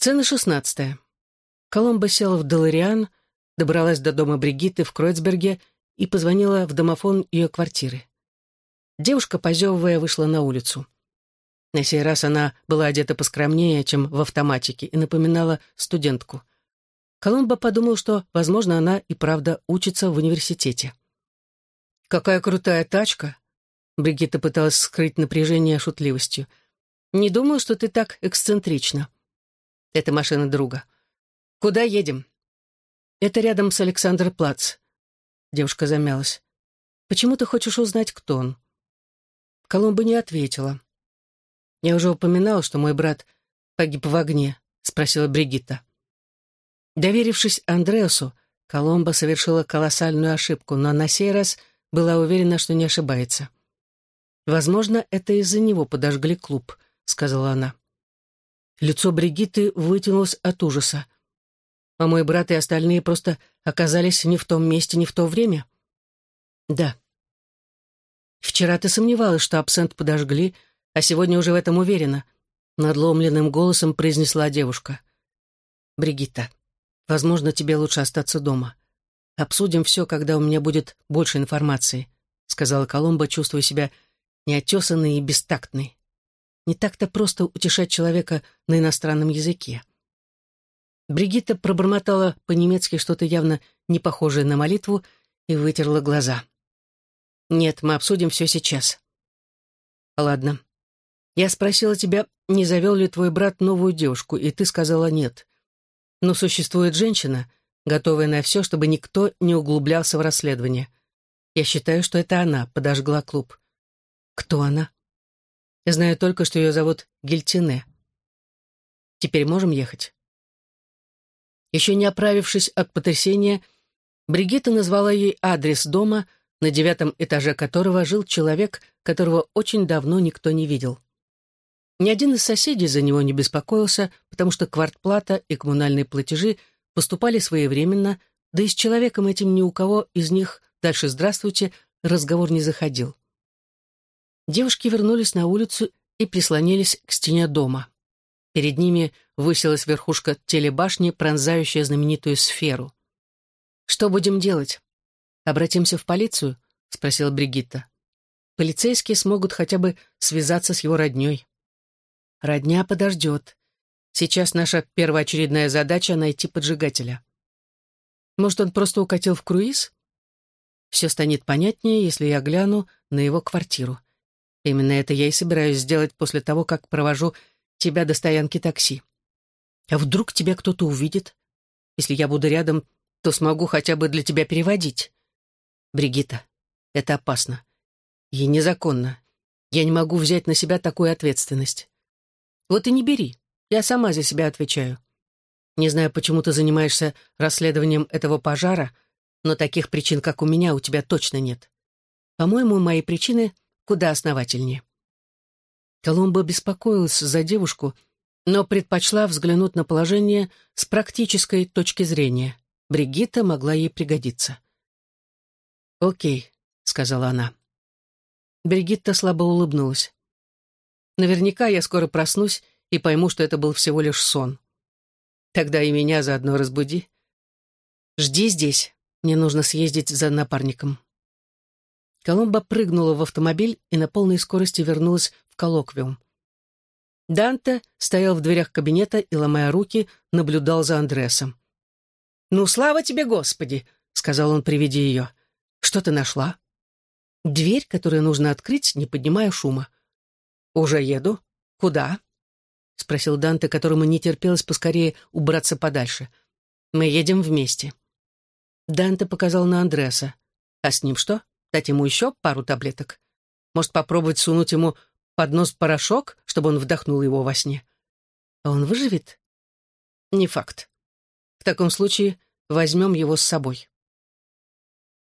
Сцена шестнадцатая. Коломба села в Делариан, добралась до дома Бригитты в Кройцберге и позвонила в домофон ее квартиры. Девушка, позевывая, вышла на улицу. На сей раз она была одета поскромнее, чем в автоматике, и напоминала студентку. Коломба подумал, что, возможно, она и правда учится в университете. «Какая крутая тачка!» Бригитта пыталась скрыть напряжение шутливостью. «Не думаю, что ты так эксцентрична». «Это машина друга. Куда едем?» «Это рядом с Александр Плац». Девушка замялась. «Почему ты хочешь узнать, кто он?» Коломба не ответила. «Я уже упоминала, что мой брат погиб в огне», — спросила Бригитта. Доверившись Андреасу, Коломба совершила колоссальную ошибку, но на сей раз была уверена, что не ошибается. «Возможно, это из-за него подожгли клуб», — сказала она. Лицо Бригитты вытянулось от ужаса. «А мой брат и остальные просто оказались не в том месте, не в то время?» «Да», Вчера ты сомневалась, что абсент подожгли, а сегодня уже в этом уверена», — надломленным голосом произнесла девушка. «Бригитта, возможно, тебе лучше остаться дома. Обсудим все, когда у меня будет больше информации», — сказала Коломба, чувствуя себя неотесанной и бестактной. Не так-то просто утешать человека на иностранном языке. Бригитта пробормотала по-немецки что-то явно не похожее на молитву и вытерла глаза. «Нет, мы обсудим все сейчас». «Ладно. Я спросила тебя, не завел ли твой брат новую девушку, и ты сказала нет. Но существует женщина, готовая на все, чтобы никто не углублялся в расследование. Я считаю, что это она подожгла клуб. Кто она? Знаю только, что ее зовут Гельтине. Теперь можем ехать?» Еще не оправившись от потрясения, Бригитта назвала ей адрес дома — на девятом этаже которого жил человек, которого очень давно никто не видел. Ни один из соседей за него не беспокоился, потому что квартплата и коммунальные платежи поступали своевременно, да и с человеком этим ни у кого из них «дальше здравствуйте» разговор не заходил. Девушки вернулись на улицу и прислонились к стене дома. Перед ними высилась верхушка телебашни, пронзающая знаменитую сферу. «Что будем делать?» «Обратимся в полицию?» — спросила Бригитта. «Полицейские смогут хотя бы связаться с его роднёй». «Родня подождет. Сейчас наша первоочередная задача — найти поджигателя». «Может, он просто укатил в круиз?» «Все станет понятнее, если я гляну на его квартиру. Именно это я и собираюсь сделать после того, как провожу тебя до стоянки такси. А вдруг тебя кто-то увидит? Если я буду рядом, то смогу хотя бы для тебя переводить. Бригита, это опасно. И незаконно. Я не могу взять на себя такую ответственность. Вот и не бери. Я сама за себя отвечаю. Не знаю, почему ты занимаешься расследованием этого пожара, но таких причин, как у меня, у тебя точно нет. По-моему, мои причины куда основательнее. Колумба беспокоилась за девушку, но предпочла взглянуть на положение с практической точки зрения. Бригитта могла ей пригодиться. «Окей», — сказала она. Бригитта слабо улыбнулась. «Наверняка я скоро проснусь и пойму, что это был всего лишь сон. Тогда и меня заодно разбуди. Жди здесь, мне нужно съездить за напарником». Коломба прыгнула в автомобиль и на полной скорости вернулась в коллоквиум. Данте стоял в дверях кабинета и, ломая руки, наблюдал за Андресом. «Ну, слава тебе, Господи!» — сказал он при виде ее. Что ты нашла? Дверь, которую нужно открыть, не поднимая шума. Уже еду. Куда? Спросил Данте, которому не терпелось поскорее убраться подальше. Мы едем вместе. Данте показал на Андреаса. А с ним что? Дать ему еще пару таблеток? Может, попробовать сунуть ему под нос порошок, чтобы он вдохнул его во сне? А он выживет? Не факт. В таком случае возьмем его с собой.